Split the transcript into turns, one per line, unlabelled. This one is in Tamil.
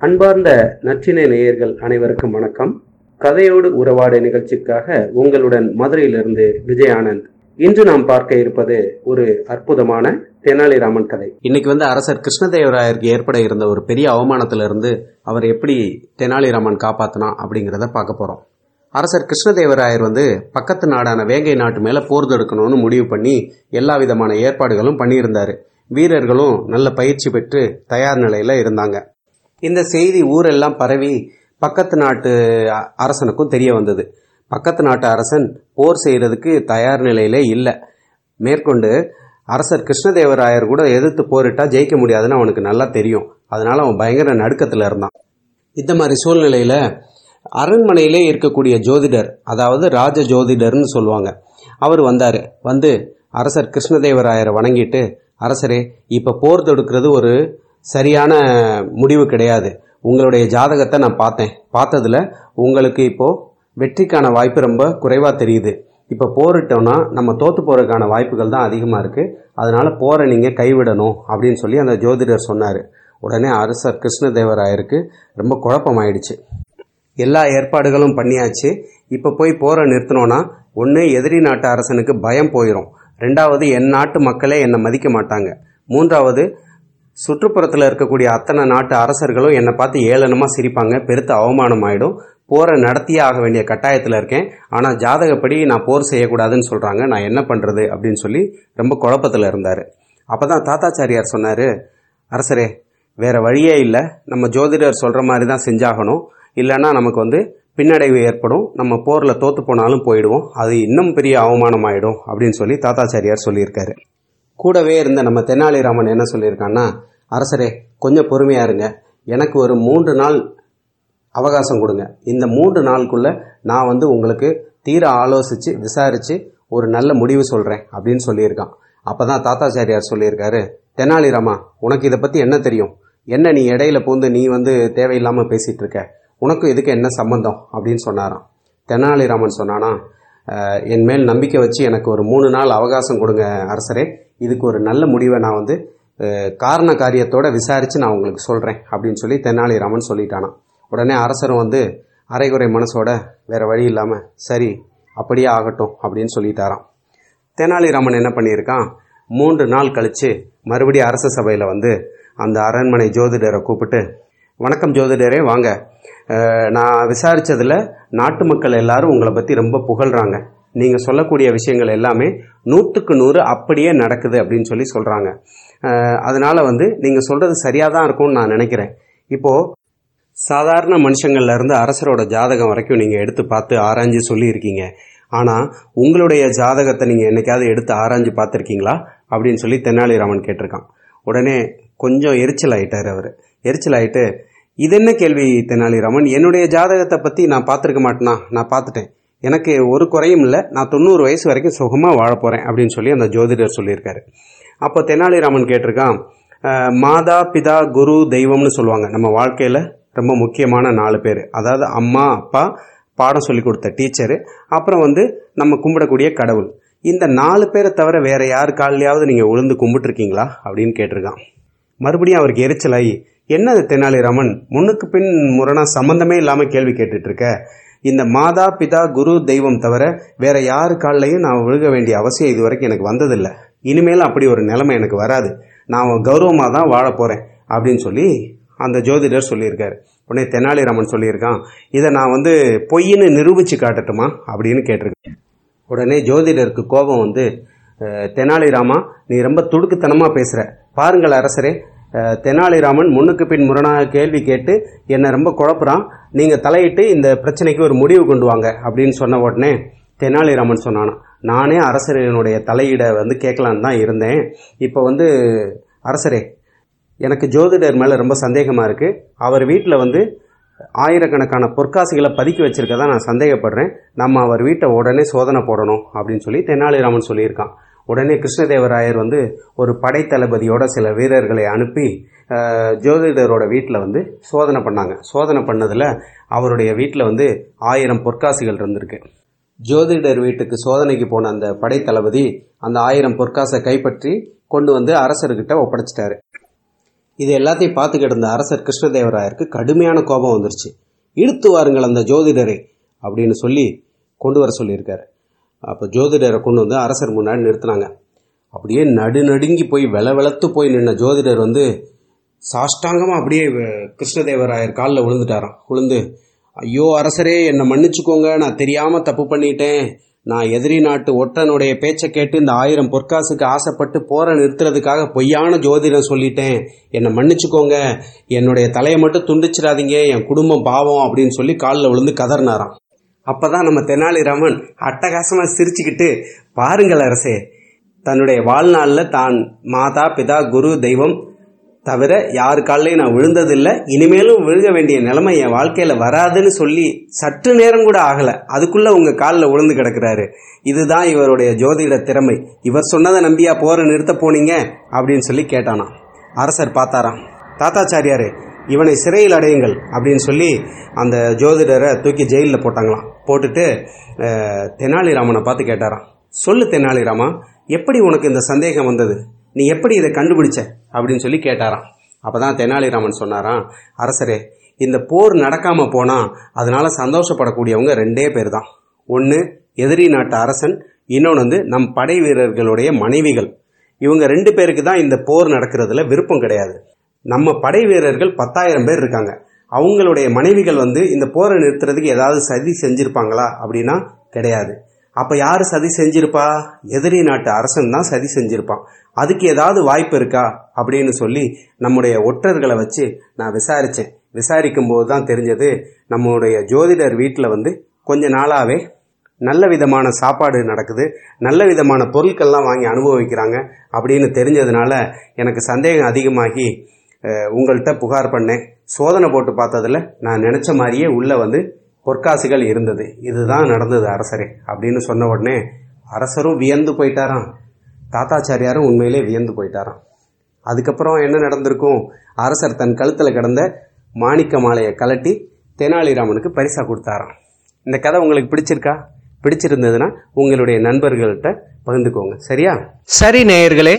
அன்பார்ந்த நற்றினை நேயர்கள் அனைவருக்கும் வணக்கம். கதையோடு உறவாடு நிகழ்ச்சிக்காக உங்களுடன் மதுரையிலிருந்து விஜய் ஆனந்த் இன்று நாம் பார்க்க இருப்பது ஒரு அற்புதமான தெனாலிராமன் கதை.
இன்னைக்கு வந்து அரசர் கிருஷ்ணதேவராயருக்கு ஏற்பட இருந்த ஒரு பெரிய அவமானத்திலிருந்து அவர் எப்படி தெனாலிராமன் காப்பாத்தினா அப்படிங்கிறத பார்க்க போறோம். அரசர் கிருஷ்ணதேவராயர் வந்து பக்கத்து நாடான வேங்கை நாட்டு மேல போர் தொடுக்கணும்னு முடிவு பண்ணி எல்லா விதமான ஏற்பாடுகளும் பண்ணியிருந்தாரு. வீரர்களும் நல்ல பயிற்சி பெற்று தயார் நிலையில இருந்தாங்க. இந்த செய்தி ஊரெல்லாம் பரவி பக்கத்து நாட்டு அரசனுக்கும் தெரிய வந்தது. பக்கத்து நாட்டு அரசன் போர் செய்கிறதுக்கு தயார் நிலையிலே இல்லை. மேற்கொண்டு அரசர் கிருஷ்ணதேவராயர் கூட எதிர்த்து போரிட்டா ஜெயிக்க முடியாதுன்னு அவனுக்கு நல்லா தெரியும். அதனால அவன் பயங்கர நடுக்கத்தில் இருந்தான். இந்த மாதிரி சூழ்நிலையில் அரண்மனையிலே இருக்கக்கூடிய ஜோதிடர் அதாவது ராஜ ஜோதிடர்னு சொல்லுவாங்க அவர் வந்தார். வந்து அரசர் கிருஷ்ணதேவராயரை வணங்கிட்டு அரசரே இப்போ போர் தொடுக்கிறது ஒரு சரியான முடிவு கிடையாது. உங்களுடைய ஜாதகத்தை நான் பார்த்தேன். பார்த்ததில் உங்களுக்கு இப்போது வெற்றிக்கான வாய்ப்பு ரொம்ப குறைவாக தெரியுது. இப்போ போரிட்டோம்னா நம்ம தோற்று போகிறதுக்கான வாய்ப்புகள் தான் அதிகமாக இருக்குது அதனால் போரை நீங்கள் கைவிடணும் அப்படின்னு சொல்லி அந்த ஜோதிடர் சொன்னார். உடனே அரசர் கிருஷ்ணதேவராயருக்கு ரொம்ப குழப்பமாயிடுச்சு. எல்லா ஏற்பாடுகளும் பண்ணியாச்சு. இப்போ போய் போரை நிறுத்தினோன்னா ஒன்று எதிரி நாட்டு அரசனுக்கு பயம் போயிடும் ரெண்டாவது என் நாட்டு மக்களே என்னை மதிக்க மாட்டாங்க. மூன்றாவது சுற்றுப்புறத்தில் இருக்கக்கூடிய அத்தனை நாட்டு அரசர்களும் என்னை பார்த்து ஏளனமாக சிரிப்பாங்க பெருத்த அவமானம் ஆகிடும் போரை நடத்தியே ஆக வேண்டிய கட்டாயத்தில் இருக்கேன். ஆனால் ஜாதகப்படி நான் போர் செய்யக்கூடாதுன்னு சொல்கிறாங்க நான் என்ன பண்ணுறது அப்படின்னு சொல்லி ரொம்ப குழப்பத்தில் இருந்தார். அப்போ தான் தாத்தாச்சாரியார் சொன்னார் அரசரே வேறு வழியே இல்லை. நம்ம ஜோதிடர் சொல்கிற மாதிரி தான் செஞ்சாகணும். இல்லைன்னா நமக்கு வந்து பின்னடைவு ஏற்படும். நம்ம போரில் தோற்று போனாலும் போயிடுவோம். அது இன்னும் பெரிய அவமானம் ஆகிடும் அப்படின்னு சொல்லி தாத்தாச்சாரியார் சொல்லியிருக்காரு. கூடவே இருந்த நம்ம தெனாலிராமன் என்ன சொல்லியிருக்கான்னா அரசரே கொஞ்சம் பொறுமையா இருங்க. எனக்கு ஒரு மூன்று நாள் அவகாசம் கொடுங்க. இந்த மூன்று நாளுக்குள்ளே நான் வந்து உங்களுக்கு தீர ஆலோசித்து விசாரித்து ஒரு நல்ல முடிவு சொல்கிறேன் அப்படின்னு சொல்லியிருக்கான். அப்போ தான் தாத்தாச்சாரியார் சொல்லியிருக்காரு தெனாலிராமா உனக்கு இதை பற்றி என்ன தெரியும்? என்ன நீ இடையில பூந்து நீ வந்து தேவையில்லாமல் பேசிகிட்டு இருக்க? உனக்கும் இதுக்கு என்ன சம்பந்தம்? அப்படின்னு சொன்னாராம். தெனாலிராமன் சொன்னானா என் மேல் நம்பிக்கை வச்சு எனக்கு ஒரு மூணு நாள் அவகாசம் கொடுங்க அரசரே. இதுக்கு ஒரு நல்ல முடிவை நான் வந்து காரண காரியத்தோட விசாரித்து நான் உங்களுக்கு சொல்கிறேன் அப்படின்னு சொல்லி தெனாலிராமன் சொல்லிட்டானான் உடனே அரசரும் வந்து அரைகுறை மனசோட வேறு வழி இல்லாமல் சரி அப்படியே ஆகட்டும் அப்படின்னு சொல்லிட்டாராம். தெனாலிராமன் என்ன பண்ணியிருக்கான்? மூன்று நாள் கழித்து மறுபடியும் அரச சபையில் வந்து அந்த அரண்மனை ஜோதிடரை கூப்பிட்டு வணக்கம் ஜோதிடரே வாங்க. நான் விசாரித்ததில் நாட்டு மக்கள் எல்லாரும் உங்களை பற்றி ரொம்ப புகழ்கிறாங்க நீங்கள் சொல்லக்கூடிய விஷயங்கள் எல்லாமே நூற்றுக்கு நூறு அப்படியே நடக்குது அப்படின்னு சொல்லி சொல்கிறாங்க அதனால வந்து நீங்கள் சொல்கிறது சரியாக தான் இருக்கும்னு நான் நினைக்கிறேன். இப்போது சாதாரண மனுஷங்கள்ல இருந்து அரசரோட ஜாதகம் வரைக்கும் நீங்க எடுத்து பார்த்து ஆராய்ஞ்சு சொல்லியிருக்கீங்க. ஆனா உங்களுடைய ஜாதகத்தை நீங்க என்னைக்காவது எடுத்து ஆராய்ஞ்சு பார்த்துருக்கீங்களா? அப்படின்னு சொல்லி தெனாலிராமன் கேட்டிருக்கான். உடனே கொஞ்சம் எரிச்சல் ஆயிட்டார் அவர். எரிச்சல் ஆயிட்டு இது என்ன கேள்வி தெனாலிராமன் என்னுடைய ஜாதகத்தை பத்தி நான் பார்த்துருக்க மாட்டேனா? நான் பார்த்துட்டேன். எனக்கு ஒரு குறையும் இல்லை. நான் தொண்ணூறு வயசு வரைக்கும் சுகமாக வாழ போகிறேன் அப்படின்னு சொல்லி அந்த ஜோதிடர் சொல்லியிருக்காரு. அப்போ தெனாலிராமன் கேட்டிருக்கான் மாதா பிதா குரு தெய்வம்னு சொல்லுவாங்க. நம்ம வாழ்க்கையில் ரொம்ப முக்கியமான நாலு பேர். அதாவது அம்மா அப்பா பாடம் சொல்லி கொடுத்த டீச்சரு. அப்புறம் வந்து நம்ம கும்பிடக்கூடிய கடவுள். இந்த நாலு பேரை தவிர வேற யார் காலையாவது நீங்கள் உளுந்து கும்பிட்டுருக்கீங்களா? அப்படின்னு கேட்டிருக்கான். மறுபடியும் அவருக்கு எரிச்சலாகி என்னது தெனாலிராமன்? முன்னுக்கு பின் முரணா சம்மந்தமே இல்லாமல் கேள்வி கேட்டுட்ருக்க இந்த மாதா பிதா குரு தெய்வம் தவிர வேற யாரு கால்லையும் நான் விழுக வேண்டிய அவசியம் இது வரைக்கும் எனக்கு வந்ததில்லை. இனிமேல் அப்படி ஒரு நிலைமை எனக்கு வராது. நான் கௌரவமாக தான் வாழ போகிறேன் அப்படின்னு சொல்லி அந்த ஜோதிடர் சொல்லியிருக்காரு. உடனே தெனாலிராமன் சொல்லியிருக்கான் இதை நான் வந்து பொய்ன்னு நிரூபித்து காட்டட்டுமா? அப்படின்னு கேட்டிருக்கேன் உடனே ஜோதிடருக்கு கோபம் வந்து தெனாலிராமா நீ ரொம்ப துடுக்குத்தனமாக பேசுகிற பாருங்கள் அரசரே தெனாலிராமன் முன்னுக்கு பின் முரணாக கேள்வி கேட்டு என்னை ரொம்ப குழப்புறான். நீங்கள் தலையிட்டு இந்த பிரச்சனைக்கு ஒரு முடிவு கொண்டு வாங்க அப்படின்னு சொன்ன உடனே தெனாலிராமன் சொன்னானா நானே அரசரனுடைய தலையீடை வந்து கேட்கலான்னு தான் இருந்தேன். இப்போ வந்து அரசரே எனக்கு ஜோதிடர் மேலே ரொம்ப சந்தேகமாக இருக்குது அவர் வீட்டில் வந்து ஆயிரக்கணக்கான பொற்காசுகளை பதுக்கி வச்சிருக்கதா நான் சந்தேகப்படுறேன். நம்ம அவர் வீட்டை உடனே சோதனை போடணும் அப்படின்னு சொல்லி தெனாலிராமன் சொல்லியிருக்கான். உடனே கிருஷ்ணதேவராயர் வந்து ஒரு படைத்தளபதியோட சில வீரர்களை அனுப்பி ஜோதிடரோட வீட்டில் வந்து சோதனை பண்ணாங்க. சோதனை பண்ணதில் அவருடைய வீட்டில் வந்து ஆயிரம் பொற்காசுகள் இருந்திருக்கு. ஜோதிடர் வீட்டுக்கு சோதனைக்கு போன அந்த படைத்தளபதி அந்த ஆயிரம் பொற்காசை கைப்பற்றி கொண்டு வந்து அரசர்கிட்ட ஒப்படைச்சிட்டாரு. இது எல்லாத்தையும் பார்த்துக்கிட்டு இருந்த அரசர் கிருஷ்ணதேவராயருக்கு கடுமையான கோபம் வந்துருச்சு. இழுத்து வாருங்கள் அந்த ஜோதிடரை அப்படின்னு சொல்லி கொண்டு வர சொல்லியிருக்காரு. அப்போ ஜோதிடரை கொண்டு வந்து அரசர் முன்னாடி நிறுத்தினாங்க. அப்படியே நடுநடுங்கி போய் வெல வெளத்து போய் நின்ன ஜோதிடர் வந்து சாஷ்டாங்கமாக அப்படியே கிருஷ்ணதேவராயர் காலில் விழுந்துட்டாராம். விழுந்து ஐயோ அரசரே என்னை மன்னிச்சுக்கோங்க. நான் தெரியாமல் தப்பு பண்ணிட்டேன். நான் எதிரி நாட்டு ஒட்டனுடைய பேச்சை கேட்டு இந்த ஆயிரம் பொற்காசுக்கு ஆசைப்பட்டு போற நிறுத்துறதுக்காக பொய்யான ஜோதிடம் சொல்லிட்டேன். என்னை மன்னிச்சுக்கோங்க. என்னுடைய தலையை மட்டும் துண்டிச்சிடாதீங்க. என் குடும்பம் பாவம் அப்படின்னு சொல்லி காலில் விழுந்து கதறினாராம். அப்பதான் நம்ம தெனாலிராமன் அட்டகாசமா சிரிச்சுக்கிட்டு பாருங்கள் அரசே தன்னுடைய வாழ்நாளில் தான் மாதா பிதா குரு தெய்வம் தவிர யாரு காலையும் நான் விழுந்ததில்லை. இனிமேலும் விழுக வேண்டிய நிலைமை என் வாழ்க்கையில வராதுன்னு சொல்லி சற்று நேரம் கூட ஆகலை. அதுக்குள்ள உங்க காலில் விழுந்து கிடக்குறாரு. இதுதான் இவருடைய ஜோதிட திறமை. இவர் சொன்னதை நம்பியா போற நிறுத்த போனீங்க? அப்படின்னு சொல்லி கேட்டானாம். அரசர் பார்த்தாராம். தாத்தாச்சாரியாரு இவனை சிறையில் அடையுங்கள் அப்படின்னு சொல்லி அந்த ஜோதிடரை தூக்கி ஜெயிலில் போட்டாங்களாம். போட்டுட்டு தெனாலிராமனை பார்த்து கேட்டாராம். சொல்லு தெனாலிராமா எப்படி உனக்கு இந்த சந்தேகம் வந்தது? நீ எப்படி இதை கண்டுபிடிச்ச? அப்படின்னு சொல்லி கேட்டாராம். அப்போதான் தெனாலிராமன் சொன்னாராம் அரசரே இந்த போர் நடக்காமல் போனால் அதனால் சந்தோஷப்படக்கூடியவங்க ரெண்டே பேர் தான் ஒன்று எதிரி நாட்டு அரசன் இன்னொன்று வந்து நம் படை வீரர்களுடைய மனைவிகள். இவங்க ரெண்டு பேருக்கு தான் இந்த போர் நடக்கிறதுல விருப்பம் கிடையாது. நம்ம படை வீரர்கள் பத்தாயிரம் பேர் இருக்காங்க. அவங்களுடைய மனைவிகள் வந்து இந்த போரை நிறுத்துறதுக்கு ஏதாவது சதி செஞ்சிருப்பாங்களா அப்படின்னா கிடையாது. அப்ப யாரு சதி செஞ்சிருப்பா? எதிரி நாட்டு அரசன் தான் சதி செஞ்சிருப்பான். அதுக்கு ஏதாவது வாய்ப்பு இருக்கா அப்படின்னு சொல்லி நம்முடைய ஒற்றர்களை வச்சு நான் விசாரிச்சேன். விசாரிக்கும் போது தான் தெரிஞ்சது நம்முடைய ஜோதிடர் வீட்டில் வந்து கொஞ்ச நாளாவே நல்ல விதமான சாப்பாடு நடக்குது நல்ல விதமான பொருட்கள்லாம் வாங்கி அனுபவிக்கிறாங்க அப்படின்னு தெரிஞ்சதுனால எனக்கு சந்தேகம் அதிகமாகி உங்கள்கிட்ட புகார் பண்ணேன். சோதனை போட்டு பார்த்ததுல நான் நினச்ச மாதிரியே உள்ளே வந்து பொற்காசுகள் இருந்தது. இதுதான் நடந்தது அரசரே அப்படின்னு சொன்ன உடனே அரசரும் வியந்து போயிட்டாராம். தாத்தாச்சாரியாரும் உண்மையிலே வியந்து போயிட்டாராம். அதுக்கப்புறம் என்ன நடந்திருக்கும்? அரசர் தன் கழுத்தில் கிடந்த மாணிக்க மாலையை கலட்டி தெனாலிராமனுக்கு பரிசா கொடுத்தாராம். இந்த கதை உங்களுக்கு பிடிச்சிருக்கா? பிடிச்சிருந்ததுன்னா உங்களுடைய நண்பர்கள்ட்ட பகிர்ந்துக்கோங்க. சரியா?
சரி நேயர்களே